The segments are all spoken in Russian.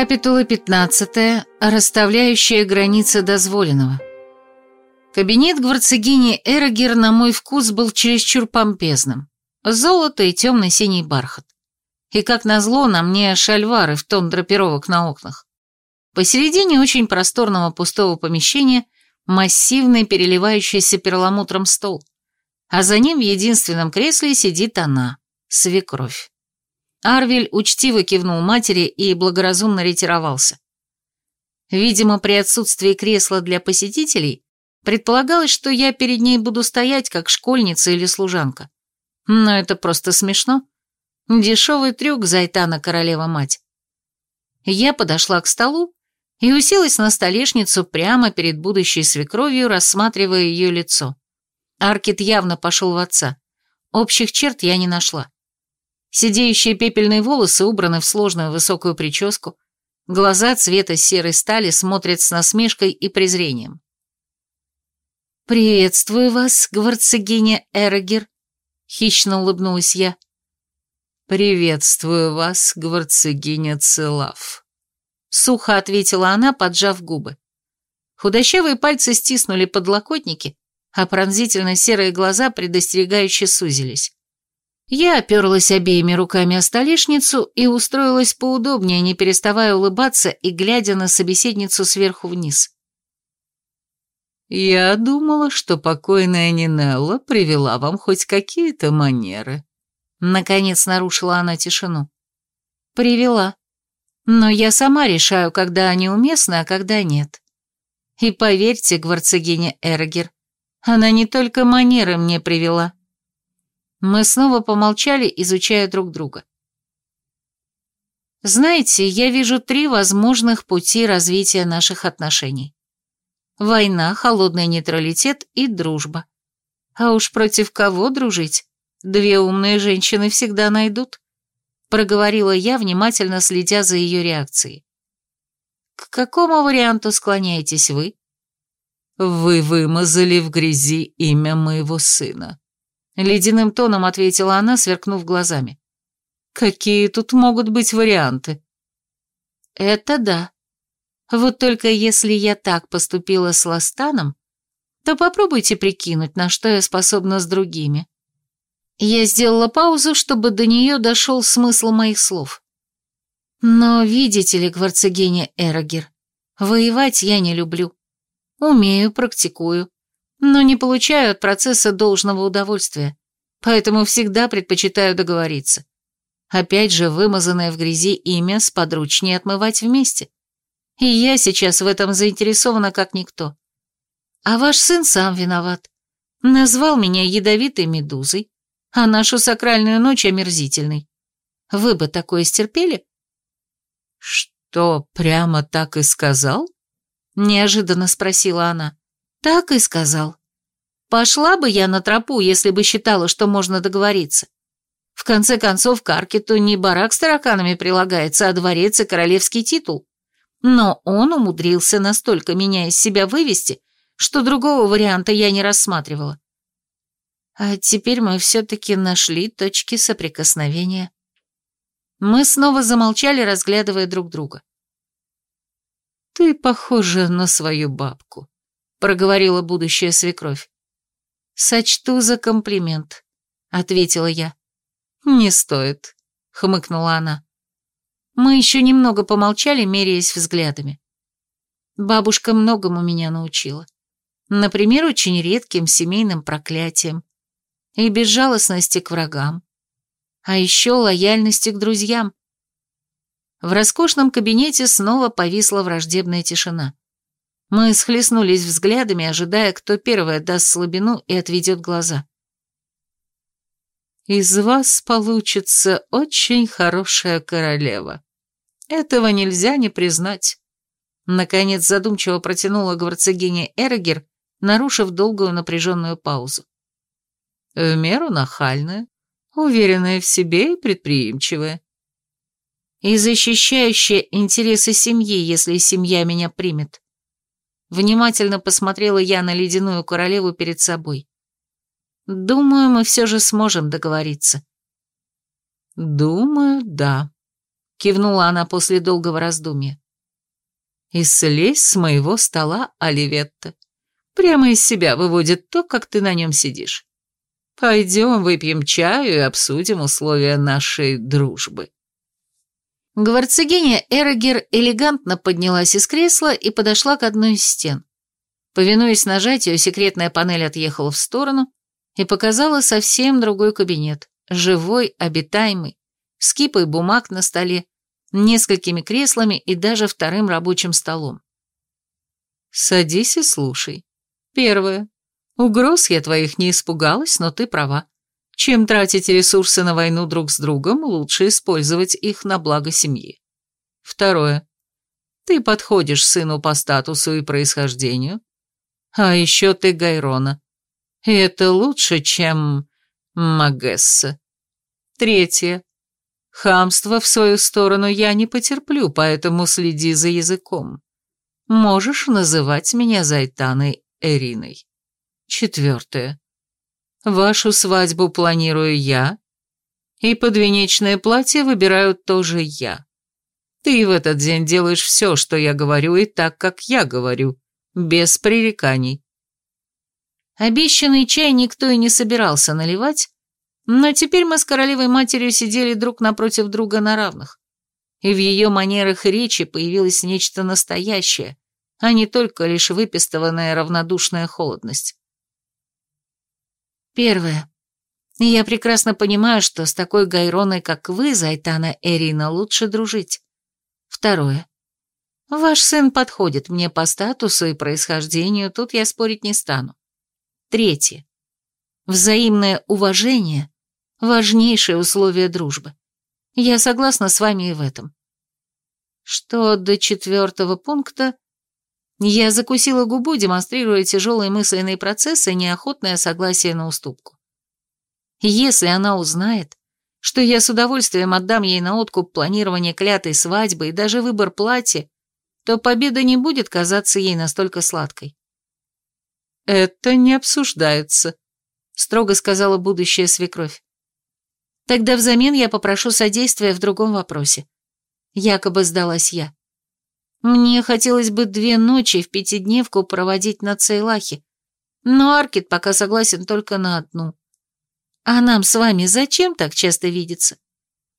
Капитула 15. Расставляющая границы дозволенного. Кабинет гварцегини Эрогер на мой вкус был чересчур помпезным. Золото и темно-синий бархат. И как назло на мне шальвары в тон драпировок на окнах. Посередине очень просторного пустого помещения массивный переливающийся перламутром стол, а за ним в единственном кресле сидит она, свекровь. Арвель учтиво кивнул матери и благоразумно ретировался. Видимо, при отсутствии кресла для посетителей предполагалось, что я перед ней буду стоять, как школьница или служанка. Но это просто смешно. Дешевый трюк Зайтана королева-мать. Я подошла к столу и уселась на столешницу прямо перед будущей свекровью, рассматривая ее лицо. Аркет явно пошел в отца. Общих черт я не нашла. Сидеющие пепельные волосы убраны в сложную высокую прическу, глаза цвета серой стали смотрят с насмешкой и презрением. «Приветствую вас, гварцегиня Эрогер», — хищно улыбнулась я. «Приветствую вас, гварцегиня Целав», — сухо ответила она, поджав губы. Худощавые пальцы стиснули подлокотники, а пронзительно серые глаза предостерегающе сузились. Я оперлась обеими руками о столешницу и устроилась поудобнее, не переставая улыбаться и глядя на собеседницу сверху вниз. «Я думала, что покойная Нинелла привела вам хоть какие-то манеры». Наконец нарушила она тишину. «Привела. Но я сама решаю, когда они уместны, а когда нет. И поверьте, гварцегиня Эргер, она не только манеры мне привела». Мы снова помолчали, изучая друг друга. Знаете, я вижу три возможных пути развития наших отношений. Война, холодный нейтралитет и дружба. А уж против кого дружить? Две умные женщины всегда найдут. Проговорила я, внимательно следя за ее реакцией. К какому варианту склоняетесь вы? Вы вымазали в грязи имя моего сына. Ледяным тоном ответила она, сверкнув глазами. Какие тут могут быть варианты? Это да. Вот только если я так поступила с Ластаном, то попробуйте прикинуть, на что я способна с другими. Я сделала паузу, чтобы до нее дошел смысл моих слов. Но видите ли, гварцегеня Эрогер, воевать я не люблю. Умею, практикую но не получаю от процесса должного удовольствия, поэтому всегда предпочитаю договориться. Опять же, вымазанное в грязи имя сподручнее отмывать вместе. И я сейчас в этом заинтересована как никто. А ваш сын сам виноват. Назвал меня ядовитой медузой, а нашу сакральную ночь омерзительной. Вы бы такое стерпели? Что, прямо так и сказал? Неожиданно спросила она. Так и сказал. Пошла бы я на тропу, если бы считала, что можно договориться. В конце концов, к Аркету не барак с тараканами прилагается, а дворец и королевский титул. Но он умудрился настолько меня из себя вывести, что другого варианта я не рассматривала. А теперь мы все-таки нашли точки соприкосновения. Мы снова замолчали, разглядывая друг друга. «Ты похожа на свою бабку», проговорила будущая свекровь. «Сочту за комплимент», — ответила я. «Не стоит», — хмыкнула она. Мы еще немного помолчали, меряясь взглядами. Бабушка многому меня научила. Например, очень редким семейным проклятием и безжалостности к врагам, а еще лояльности к друзьям. В роскошном кабинете снова повисла враждебная тишина. Мы схлестнулись взглядами, ожидая, кто первый даст слабину и отведет глаза. «Из вас получится очень хорошая королева. Этого нельзя не признать». Наконец задумчиво протянула гварцегиня Эргер, нарушив долгую напряженную паузу. В меру нахальная, уверенная в себе и предприимчивая. И защищающая интересы семьи, если семья меня примет. Внимательно посмотрела я на ледяную королеву перед собой. Думаю, мы все же сможем договориться. Думаю, да. кивнула она после долгого раздумья. «И слезь с моего стола, Оливетта. Прямо из себя выводит то, как ты на нем сидишь. Пойдем выпьем чаю и обсудим условия нашей дружбы». Гварцегиня Эрогер элегантно поднялась из кресла и подошла к одной из стен. Повинуясь нажатию, секретная панель отъехала в сторону и показала совсем другой кабинет, живой, обитаемый, с кипой бумаг на столе, несколькими креслами и даже вторым рабочим столом. «Садись и слушай. Первое. Угроз я твоих не испугалась, но ты права. Чем тратить ресурсы на войну друг с другом, лучше использовать их на благо семьи. Второе. Ты подходишь сыну по статусу и происхождению. А еще ты Гайрона. И это лучше, чем Магесса. Третье. Хамство в свою сторону я не потерплю, поэтому следи за языком. Можешь называть меня Зайтаной Эриной. Четвертое. Вашу свадьбу планирую я, и подвенечное платье выбираю тоже я. Ты в этот день делаешь все, что я говорю, и так, как я говорю, без пререканий. Обещанный чай никто и не собирался наливать, но теперь мы с королевой матерью сидели друг напротив друга на равных, и в ее манерах и речи появилось нечто настоящее, а не только лишь выпистованная равнодушная холодность. Первое. Я прекрасно понимаю, что с такой Гайроной, как вы, Зайтана Эрина, лучше дружить. Второе. Ваш сын подходит мне по статусу и происхождению, тут я спорить не стану. Третье. Взаимное уважение важнейшее условие дружбы. Я согласна с вами и в этом. Что до четвертого пункта, я закусила губу, демонстрируя тяжелые мысленные процессы и неохотное согласие на уступку. Если она узнает, что я с удовольствием отдам ей на откуп планирование клятой свадьбы и даже выбор платья, то победа не будет казаться ей настолько сладкой. «Это не обсуждается», — строго сказала будущая свекровь. Тогда взамен я попрошу содействия в другом вопросе. Якобы сдалась я. Мне хотелось бы две ночи в пятидневку проводить на Цейлахе, но Аркет пока согласен только на одну. А нам с вами зачем так часто видеться?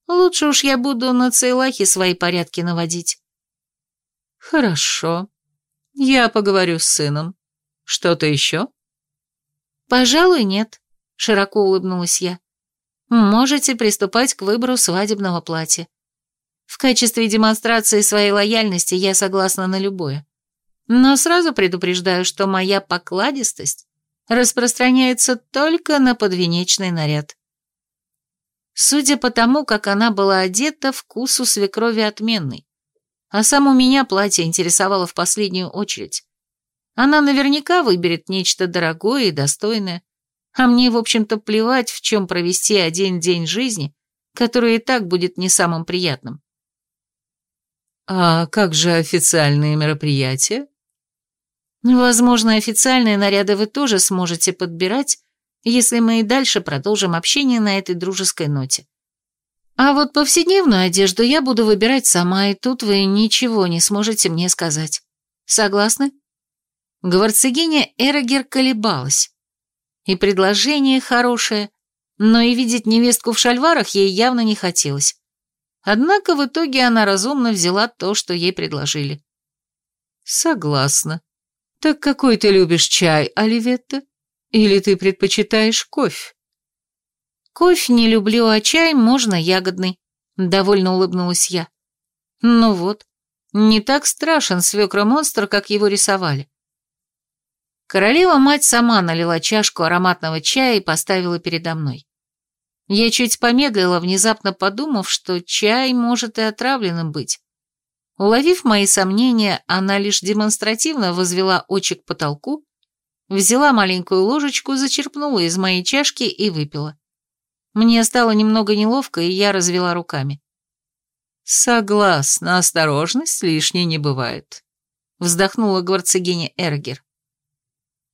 Лучше уж я буду на Цейлахе свои порядки наводить. Хорошо. Я поговорю с сыном. Что-то еще? Пожалуй, нет, широко улыбнулась я можете приступать к выбору свадебного платья. В качестве демонстрации своей лояльности я согласна на любое. Но сразу предупреждаю, что моя покладистость распространяется только на подвенечный наряд. Судя по тому, как она была одета, вкус у свекрови отменный. А сам у меня платье интересовало в последнюю очередь. Она наверняка выберет нечто дорогое и достойное, а мне, в общем-то, плевать, в чем провести один день жизни, который и так будет не самым приятным. А как же официальные мероприятия? Возможно, официальные наряды вы тоже сможете подбирать, если мы и дальше продолжим общение на этой дружеской ноте. А вот повседневную одежду я буду выбирать сама, и тут вы ничего не сможете мне сказать. Согласны? Гварцегиня Эрогер колебалась. И предложение хорошее, но и видеть невестку в шальварах ей явно не хотелось. Однако в итоге она разумно взяла то, что ей предложили. «Согласна. Так какой ты любишь чай, Оливетта? Или ты предпочитаешь кофе?» «Кофе не люблю, а чай можно ягодный», — довольно улыбнулась я. «Ну вот, не так страшен свекра-монстр, как его рисовали. Королева-мать сама налила чашку ароматного чая и поставила передо мной. Я чуть помедлила, внезапно подумав, что чай может и отравленным быть. Уловив мои сомнения, она лишь демонстративно возвела очи к потолку, взяла маленькую ложечку, зачерпнула из моей чашки и выпила. Мне стало немного неловко, и я развела руками. «Согласна, осторожность лишней не бывает», — вздохнула гварцегиня Эргер.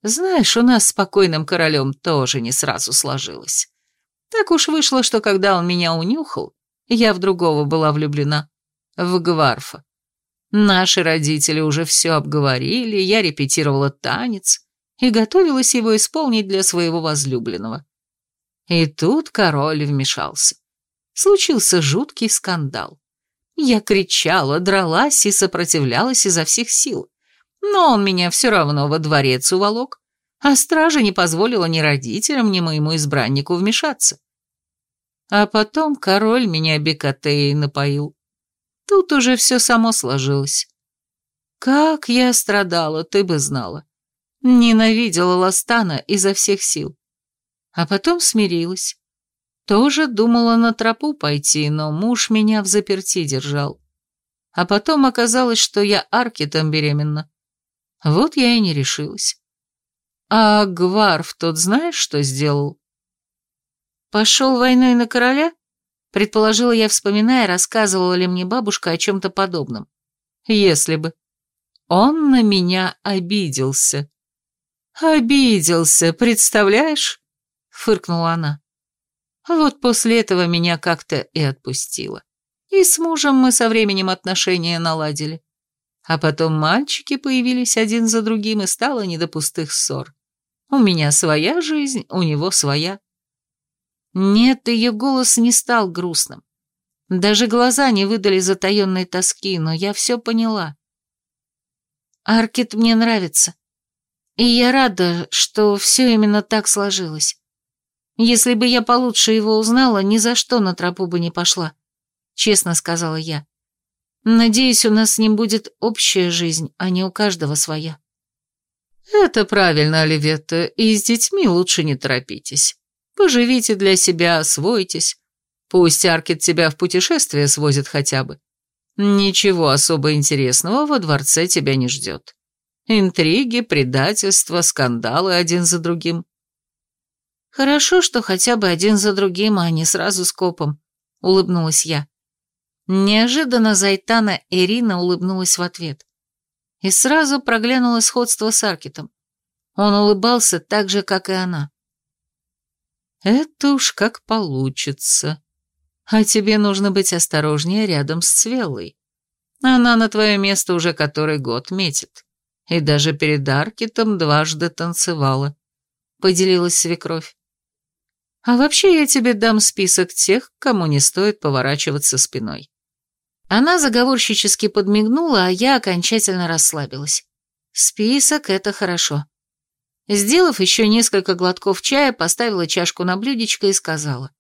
Знаешь, у нас с покойным королем тоже не сразу сложилось. Так уж вышло, что когда он меня унюхал, я в другого была влюблена. в Гварфа. Наши родители уже все обговорили, я репетировала танец и готовилась его исполнить для своего возлюбленного. И тут король вмешался. Случился жуткий скандал. Я кричала, дралась и сопротивлялась изо всех сил. Но он меня все равно во дворец уволок, а стража не позволила ни родителям, ни моему избраннику вмешаться. А потом король меня бекатеей напоил. Тут уже все само сложилось. Как я страдала, ты бы знала. Ненавидела Ластана изо всех сил. А потом смирилась. Тоже думала на тропу пойти, но муж меня в заперти держал. А потом оказалось, что я аркетом беременна. Вот я и не решилась. А Гварф тот знаешь, что сделал? Пошел войной на короля? Предположила я, вспоминая, рассказывала ли мне бабушка о чем-то подобном. Если бы. Он на меня обиделся. Обиделся, представляешь? Фыркнула она. Вот после этого меня как-то и отпустило. И с мужем мы со временем отношения наладили. А потом мальчики появились один за другим, и стало не до пустых ссор. У меня своя жизнь, у него своя. Нет, ее голос не стал грустным. Даже глаза не выдали затаенной тоски, но я все поняла. Аркет мне нравится. И я рада, что все именно так сложилось. Если бы я получше его узнала, ни за что на тропу бы не пошла, честно сказала я. Надеюсь, у нас с ним будет общая жизнь, а не у каждого своя. Это правильно, Оливетта, и с детьми лучше не торопитесь. Поживите для себя, освойтесь. Пусть Аркет тебя в путешествие свозит хотя бы. Ничего особо интересного во дворце тебя не ждет. Интриги, предательства, скандалы один за другим. Хорошо, что хотя бы один за другим, а не сразу скопом, улыбнулась я. Неожиданно Зайтана Ирина улыбнулась в ответ. И сразу проглянуло сходство с Аркетом. Он улыбался так же, как и она. «Это уж как получится. А тебе нужно быть осторожнее рядом с Цвеллой. Она на твое место уже который год метит. И даже перед Аркетом дважды танцевала», — поделилась свекровь. «А вообще я тебе дам список тех, кому не стоит поворачиваться спиной. Она заговорщически подмигнула, а я окончательно расслабилась. Список — это хорошо. Сделав еще несколько глотков чая, поставила чашку на блюдечко и сказала.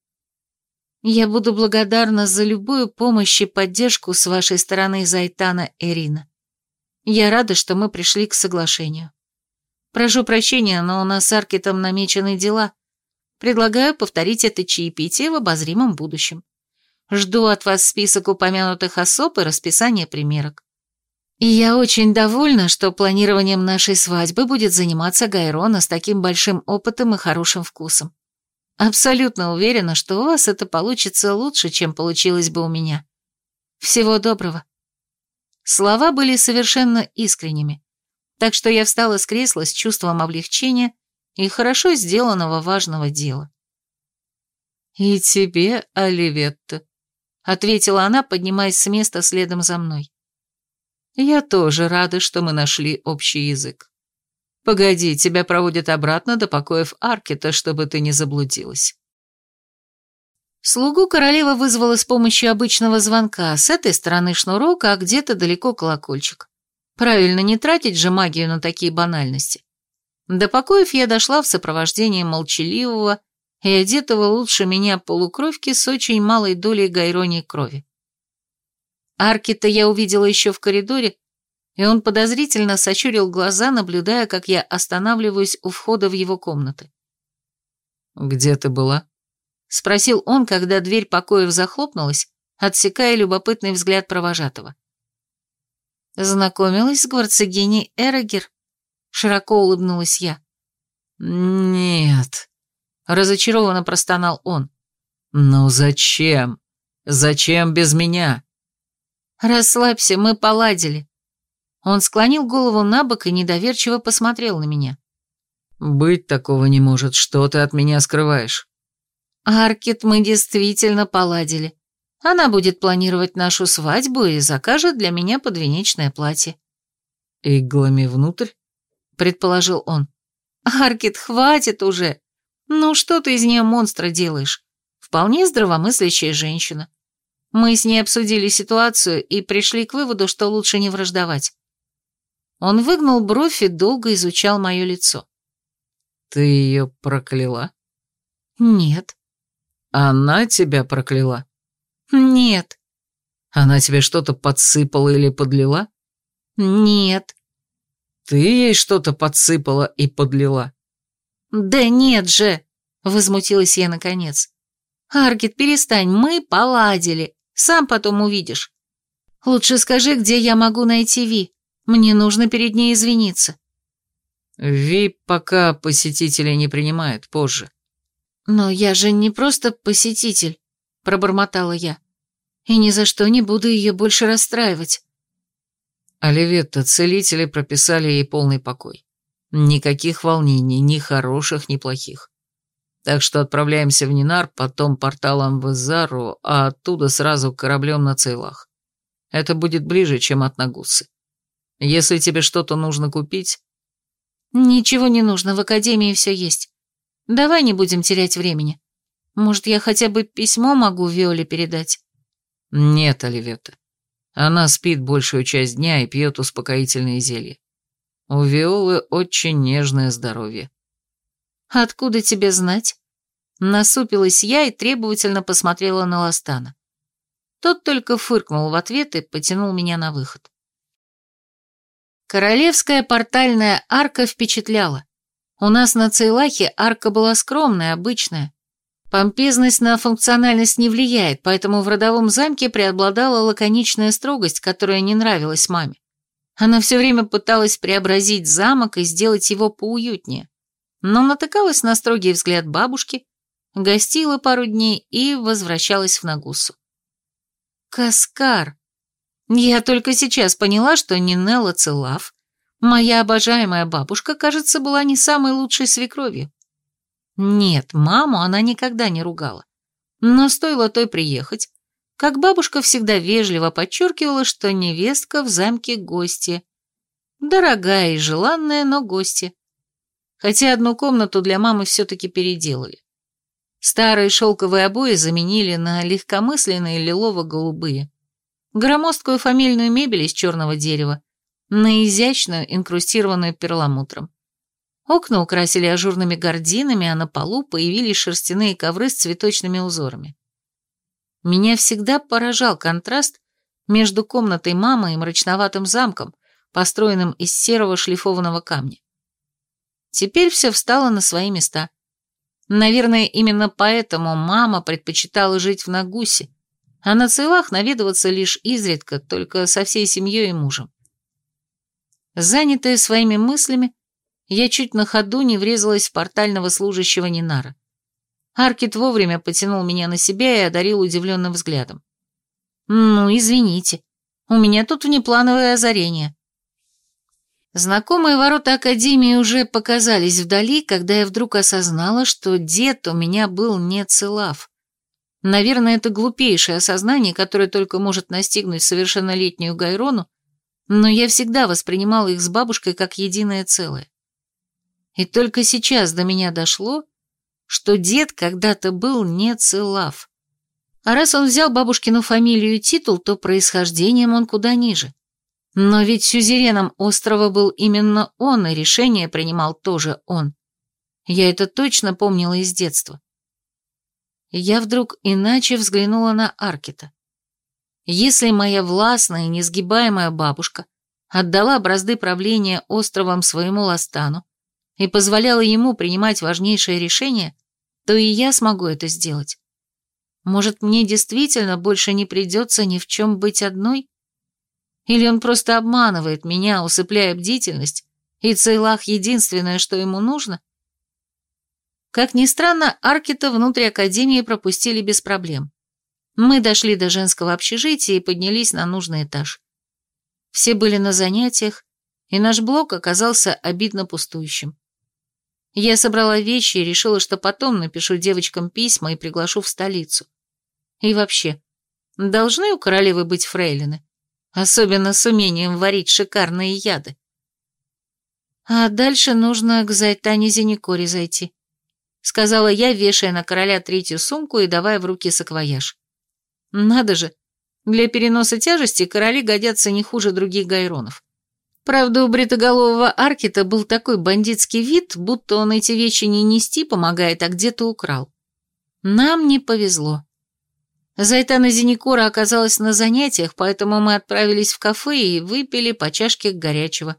«Я буду благодарна за любую помощь и поддержку с вашей стороны, Зайтана Эрина. Я рада, что мы пришли к соглашению. Прошу прощения, но у нас с Аркетом намечены дела. Предлагаю повторить это чаепитие в обозримом будущем. Жду от вас список упомянутых особ и расписание примерок. И я очень довольна, что планированием нашей свадьбы будет заниматься Гайрона с таким большим опытом и хорошим вкусом. Абсолютно уверена, что у вас это получится лучше, чем получилось бы у меня. Всего доброго. Слова были совершенно искренними, так что я встала с кресла с чувством облегчения и хорошо сделанного важного дела. «И тебе, Оливетта», ответила она, поднимаясь с места следом за мной. Я тоже рада, что мы нашли общий язык. Погоди, тебя проводят обратно до покоев Аркета, чтобы ты не заблудилась. Слугу королева вызвала с помощью обычного звонка, с этой стороны шнурок, а где-то далеко колокольчик. Правильно, не тратить же магию на такие банальности. До покоев я дошла в сопровождении молчаливого, и одетого лучше меня полукровки с очень малой долей гайронии крови. Аркита я увидела еще в коридоре, и он подозрительно сочурил глаза, наблюдая, как я останавливаюсь у входа в его комнаты. «Где ты была?» — спросил он, когда дверь покоев захлопнулась, отсекая любопытный взгляд провожатого. Знакомилась с гварцегиней Эрогер, широко улыбнулась я. «Нет», Разочарованно простонал он. «Ну зачем? Зачем без меня?» «Расслабься, мы поладили». Он склонил голову на бок и недоверчиво посмотрел на меня. «Быть такого не может, что ты от меня скрываешь?» «Аркет, мы действительно поладили. Она будет планировать нашу свадьбу и закажет для меня подвенечное платье. «Иглами внутрь?» — предположил он. «Аркет, хватит уже! Ну что ты из нее монстра делаешь? Вполне здравомыслящая женщина. Мы с ней обсудили ситуацию и пришли к выводу, что лучше не враждовать. Он выгнул бровь и долго изучал мое лицо. «Ты ее прокляла?» «Нет». «Она тебя прокляла?» «Нет». «Она тебе что-то подсыпала или подлила?» «Нет». «Ты ей что-то подсыпала и подлила?» «Да нет же!» — возмутилась я наконец. «Аргет, перестань, мы поладили. Сам потом увидишь. Лучше скажи, где я могу найти Ви. Мне нужно перед ней извиниться». Ви пока посетителей не принимает, позже. «Но я же не просто посетитель», — пробормотала я. «И ни за что не буду ее больше расстраивать». Оливетта, целители прописали ей полный покой. Никаких волнений, ни хороших, ни плохих. Так что отправляемся в Нинар, потом порталом в Изару, а оттуда сразу кораблем на Цейлах. Это будет ближе, чем от Нагусы. Если тебе что-то нужно купить, «Ничего не нужно, в академии все есть. Давай не будем терять времени. Может, я хотя бы письмо могу Виоле передать?» «Нет, Оливета. Она спит большую часть дня и пьет успокоительные зелья. У Виолы очень нежное здоровье». «Откуда тебе знать?» Насупилась я и требовательно посмотрела на Ластана. Тот только фыркнул в ответ и потянул меня на выход. Королевская портальная арка впечатляла. У нас на Цейлахе арка была скромная, обычная. Помпезность на функциональность не влияет, поэтому в родовом замке преобладала лаконичная строгость, которая не нравилась маме. Она все время пыталась преобразить замок и сделать его поуютнее, но натыкалась на строгий взгляд бабушки, гостила пару дней и возвращалась в Нагусу. Каскар. Я только сейчас поняла, что Нинелла Целав, моя обожаемая бабушка, кажется, была не самой лучшей свекровью. Нет, маму она никогда не ругала. Но стоило той приехать, как бабушка всегда вежливо подчеркивала, что невестка в замке гости. Дорогая и желанная, но гости. Хотя одну комнату для мамы все-таки переделали. Старые шелковые обои заменили на легкомысленные лилово-голубые громоздкую фамильную мебель из черного дерева, на изящную, инкрустированную перламутром. Окна украсили ажурными гардинами, а на полу появились шерстяные ковры с цветочными узорами. Меня всегда поражал контраст между комнатой мамы и мрачноватым замком, построенным из серого шлифованного камня. Теперь все встало на свои места. Наверное, именно поэтому мама предпочитала жить в Нагусе, а на целах наведываться лишь изредка, только со всей семьей и мужем. Занятая своими мыслями, я чуть на ходу не врезалась в портального служащего Нинара. Аркет вовремя потянул меня на себя и одарил удивленным взглядом. «Ну, извините, у меня тут внеплановое озарение». Знакомые ворота Академии уже показались вдали, когда я вдруг осознала, что дед у меня был не целав. Наверное, это глупейшее осознание, которое только может настигнуть совершеннолетнюю Гайрону, но я всегда воспринимала их с бабушкой как единое целое. И только сейчас до меня дошло, что дед когда-то был не целав. А раз он взял бабушкину фамилию и титул, то происхождением он куда ниже. Но ведь сюзереном острова был именно он, и решение принимал тоже он. Я это точно помнила из детства я вдруг иначе взглянула на Аркета. Если моя властная несгибаемая бабушка отдала бразды правления островом своему Ластану и позволяла ему принимать важнейшие решения, то и я смогу это сделать. Может, мне действительно больше не придется ни в чем быть одной? Или он просто обманывает меня, усыпляя бдительность, и Цейлах единственное, что ему нужно, как ни странно, Аркета внутри Академии пропустили без проблем. Мы дошли до женского общежития и поднялись на нужный этаж. Все были на занятиях, и наш блок оказался обидно пустующим. Я собрала вещи и решила, что потом напишу девочкам письма и приглашу в столицу. И вообще, Должны у королевы быть фрейлины, особенно с умением варить шикарные яды. А дальше нужно к Зайтане Зеникоре зайти, сказала я, вешая на короля третью сумку и давая в руки саквояж. Надо же, для переноса тяжести короли годятся не хуже других гайронов. Правда, у бритоголового Аркета был такой бандитский вид, будто он эти вещи не нести помогает, а где-то украл. Нам не повезло. Зайтана Зеникора оказалась на занятиях, поэтому мы отправились в кафе и выпили по чашке горячего.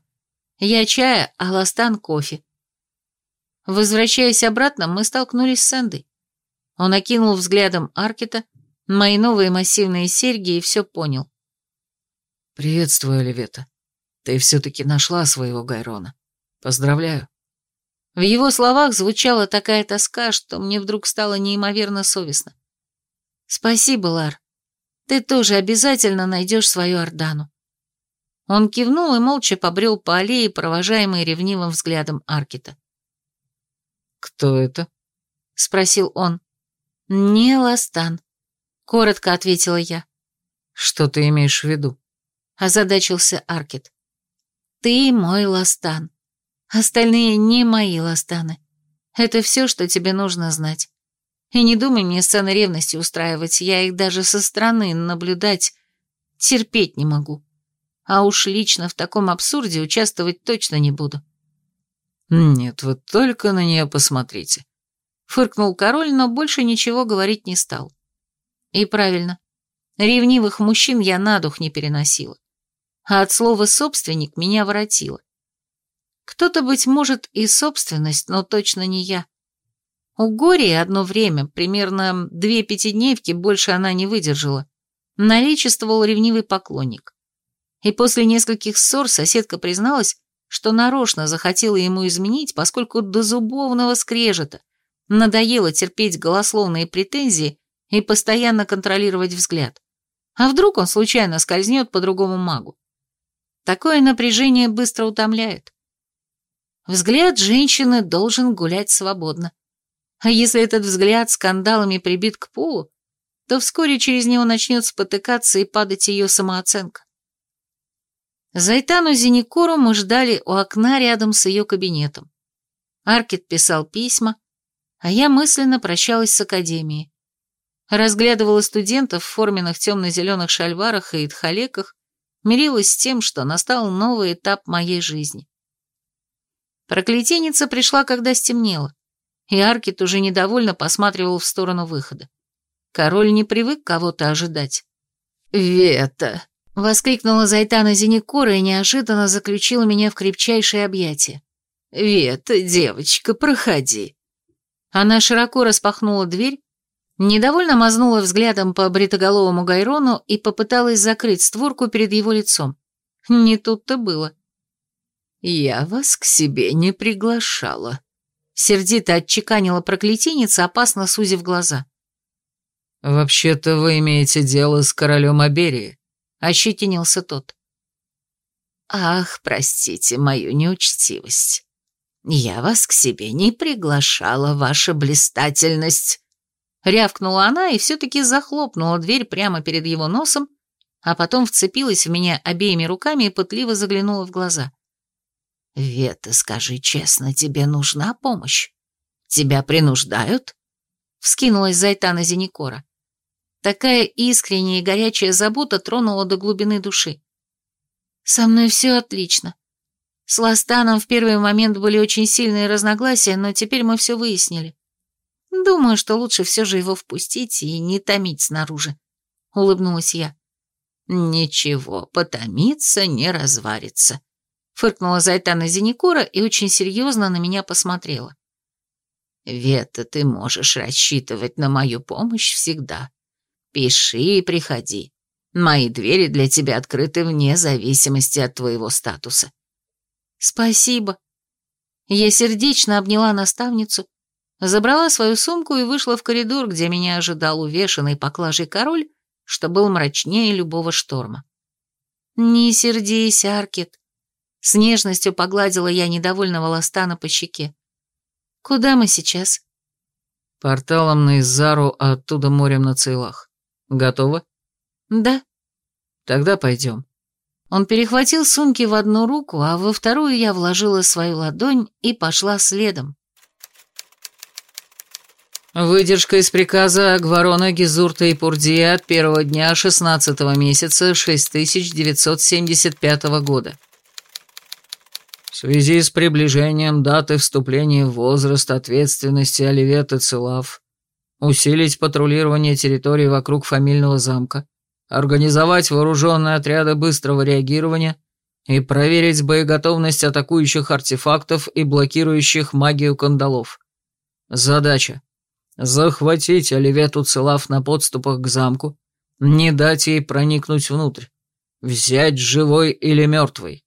Я чая, а Ластан кофе. Возвращаясь обратно, мы столкнулись с Сэндой. Он окинул взглядом Аркета, мои новые массивные серьги и все понял. «Приветствую, Оливета», ты все-таки нашла своего Гайрона. Поздравляю. В его словах звучала такая тоска, что мне вдруг стало неимоверно совестно. Спасибо, Лар. Ты тоже обязательно найдешь свою Ордану. Он кивнул и молча побрел по аллее, провожаемый ревнивым взглядом Аркита. «Кто это?» — спросил он. «Не Ластан», — коротко ответила я. «Что ты имеешь в виду?» — озадачился Аркит. Ты мой ластан. Остальные не мои ластаны. Это все, что тебе нужно знать. И не думай мне сцены ревности устраивать, я их даже со стороны наблюдать терпеть не могу. А уж лично в таком абсурде участвовать точно не буду. Нет, вы только на нее посмотрите. Фыркнул король, но больше ничего говорить не стал. И правильно. Ревнивых мужчин я на дух не переносила а от слова «собственник» меня воротило. Кто-то, быть может, и собственность, но точно не я. У Гории одно время, примерно две пятидневки, больше она не выдержала, наличествовал ревнивый поклонник. И после нескольких ссор соседка призналась, что нарочно захотела ему изменить, поскольку до зубовного скрежета надоело терпеть голословные претензии и постоянно контролировать взгляд. А вдруг он случайно скользнет по другому магу? Такое напряжение быстро утомляет. Взгляд женщины должен гулять свободно. А если этот взгляд скандалами прибит к полу, то вскоре через него начнет спотыкаться и падать ее самооценка. Зайтану Зеникору мы ждали у окна рядом с ее кабинетом. Аркет писал письма, а я мысленно прощалась с академией. Разглядывала студентов в форменных темно-зеленых шальварах и тхалеках, мирилась с тем, что настал новый этап моей жизни. Проклятийница пришла, когда стемнело, и Аркет уже недовольно посматривал в сторону выхода. Король не привык кого-то ожидать. «Вета!» — воскликнула Зайтана Зеникора и неожиданно заключила меня в крепчайшее объятие. «Вета, девочка, проходи!» Она широко распахнула дверь, Недовольно мазнула взглядом по бритоголовому Гайрону и попыталась закрыть створку перед его лицом. Не тут-то было. «Я вас к себе не приглашала», — сердито отчеканила проклятийница, опасно сузив глаза. «Вообще-то вы имеете дело с королем Аберии», — ощетинился тот. «Ах, простите мою неучтивость. Я вас к себе не приглашала, ваша блистательность», Рявкнула она и все-таки захлопнула дверь прямо перед его носом, а потом вцепилась в меня обеими руками и пытливо заглянула в глаза. «Вета, скажи честно, тебе нужна помощь? Тебя принуждают?» Вскинулась Зайтана Зеникора. Такая искренняя и горячая забота тронула до глубины души. «Со мной все отлично. С Ластаном в первый момент были очень сильные разногласия, но теперь мы все выяснили. Думаю, что лучше все же его впустить и не томить снаружи. Улыбнулась я. Ничего, потомиться не разварится. Фыркнула Зайтана Зеникура и очень серьезно на меня посмотрела. Вета, ты можешь рассчитывать на мою помощь всегда. Пиши и приходи. Мои двери для тебя открыты вне зависимости от твоего статуса. Спасибо. Я сердечно обняла наставницу забрала свою сумку и вышла в коридор, где меня ожидал увешанный поклажей король, что был мрачнее любого шторма. «Не сердись, Аркет», — с нежностью погладила я недовольного Ластана по щеке. «Куда мы сейчас?» «Порталом на Изару, а оттуда морем на Цейлах. Готово?» Да. Тогда пойдем. Он перехватил сумки в одну руку, а во вторую я вложила свою ладонь и пошла следом. Выдержка из приказа Гварона, Гизурта и Пурдия от первого дня 16 месяца 6975 года. В связи с приближением даты вступления в возраст ответственности Оливет и Целав, усилить патрулирование территории вокруг фамильного замка, организовать вооруженные отряды быстрого реагирования и проверить боеготовность атакующих артефактов и блокирующих магию кандалов. Задача захватить Оливету Целав на подступах к замку, не дать ей проникнуть внутрь, взять живой или мертвой.